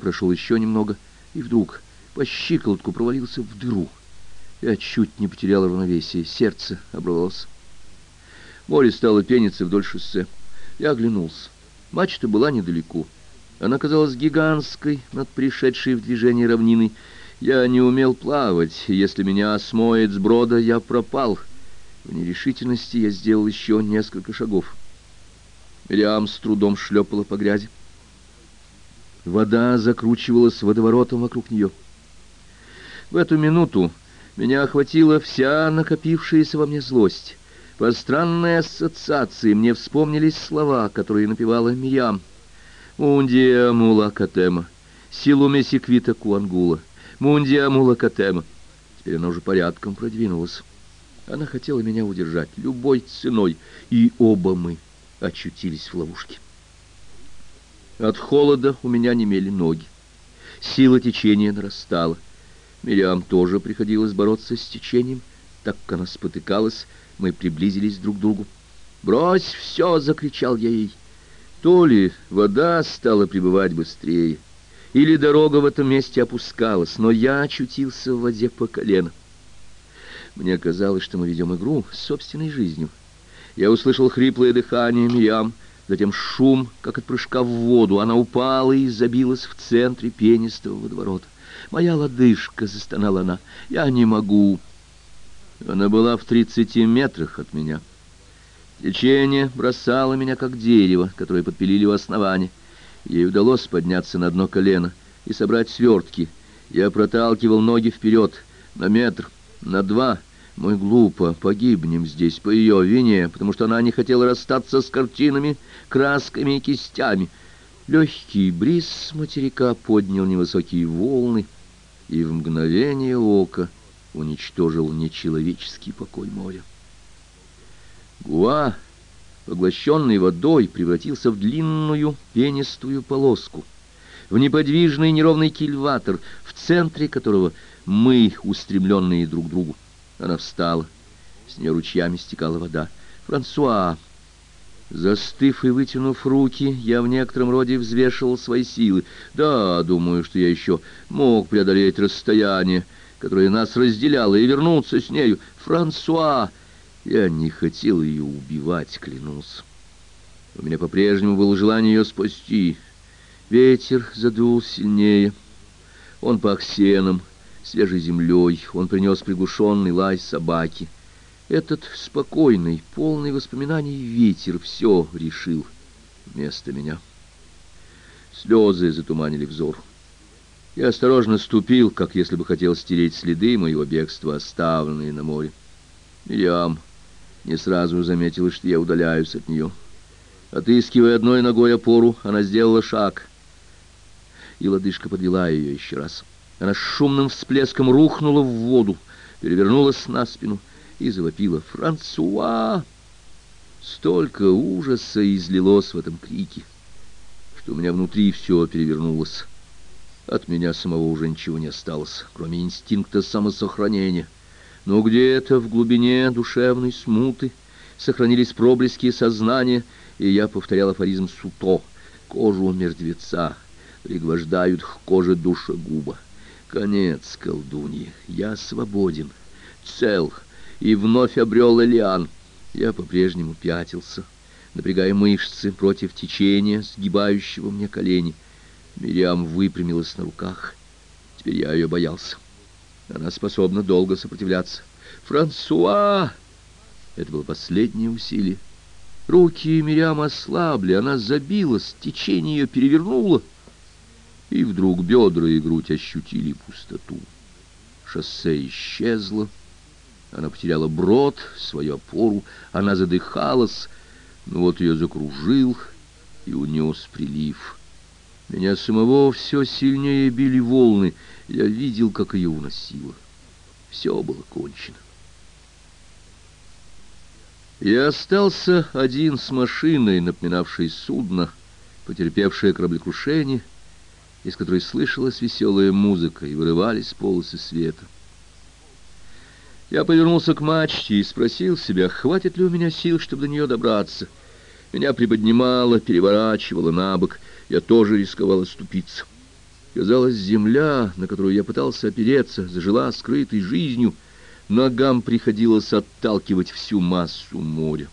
прошел еще немного, и вдруг по щиколотку провалился в дыру. Я чуть не потерял равновесие, сердце оборвалось. Море стало пениться вдоль шоссе. Я оглянулся. Мачта была недалеко. Она казалась гигантской над пришедшей в движение равниной. Я не умел плавать. Если меня смоет с брода, я пропал. В нерешительности я сделал еще несколько шагов. Мириам с трудом шлепала по грязи. Вода закручивалась водоворотом вокруг нее. В эту минуту меня охватила вся накопившаяся во мне злость. По странной ассоциации мне вспомнились слова, которые напевала Мириам. «Мундия мула катема, силу месиквита куангула, мундия мула катема». Теперь она уже порядком продвинулась. Она хотела меня удержать любой ценой, и оба мы очутились в ловушке. От холода у меня немели ноги. Сила течения нарастала. Мириам тоже приходилось бороться с течением. Так как она спотыкалась, мы приблизились друг к другу. «Брось все!» — закричал я ей. То ли вода стала прибывать быстрее, или дорога в этом месте опускалась, но я очутился в воде по колено. Мне казалось, что мы ведем игру с собственной жизнью. Я услышал хриплое дыхание Мириам, затем шум, как от прыжка в воду. Она упала и забилась в центре пенистого водоворота. «Моя лодыжка!» — застонала она. «Я не могу!» Она была в тридцати метрах от меня. Течение бросало меня, как дерево, которое подпилили у основания. Ей удалось подняться на дно колено и собрать свертки. Я проталкивал ноги вперед на метр, на два — мы глупо погибнем здесь по ее вине, потому что она не хотела расстаться с картинами, красками и кистями. Легкий бриз с материка поднял невысокие волны и в мгновение ока уничтожил нечеловеческий покой моря. Гуа, поглощенный водой, превратился в длинную пенистую полоску, в неподвижный неровный кильватор, в центре которого мы, устремленные друг к другу. Она встала. С нее ручьями стекала вода. «Франсуа!» Застыв и вытянув руки, я в некотором роде взвешивал свои силы. Да, думаю, что я еще мог преодолеть расстояние, которое нас разделяло, и вернуться с нею. «Франсуа!» Я не хотел ее убивать, клянусь. У меня по-прежнему было желание ее спасти. Ветер задул сильнее. Он пах сеном, свежей землей, он принес приглушенный лай собаки. Этот спокойный, полный воспоминаний ветер все решил вместо меня. Слезы затуманили взор. Я осторожно ступил, как если бы хотел стереть следы моего бегства, оставленные на море. Мириам не сразу заметила, что я удаляюсь от нее. Отыскивая одной ногой опору, она сделала шаг, и лодыжка подвела ее еще раз. Она с шумным всплеском рухнула в воду, перевернулась на спину и завопила «Франсуа!». Столько ужаса излилось в этом крике, что у меня внутри все перевернулось. От меня самого уже ничего не осталось, кроме инстинкта самосохранения. Но где-то в глубине душевной смуты сохранились проблески сознания, и я повторял афоризм Суто «Кожу мертвеца пригвождают к коже душегуба». Конец, колдуньи, я свободен, цел, и вновь обрел Элиан. Я по-прежнему пятился, напрягая мышцы против течения, сгибающего мне колени. Мириам выпрямилась на руках. Теперь я ее боялся. Она способна долго сопротивляться. «Франсуа!» Это было последнее усилие. Руки Мириам ослабли, она забилась, течение ее перевернуло — и вдруг бедра и грудь ощутили пустоту. Шоссе исчезло, она потеряла брод, свою опору, она задыхалась, но вот ее закружил и унес прилив. Меня самого все сильнее били волны, я видел, как ее уносило. Все было кончено. Я остался один с машиной, напоминавшей судно, потерпевшее кораблекрушение, из которой слышалась веселая музыка и вырывались полосы света. Я повернулся к мачте и спросил себя, хватит ли у меня сил, чтобы до нее добраться. Меня приподнимало, переворачивало на бок, я тоже рисковал оступиться. Казалось, земля, на которую я пытался опереться, зажила скрытой жизнью. Ногам приходилось отталкивать всю массу моря.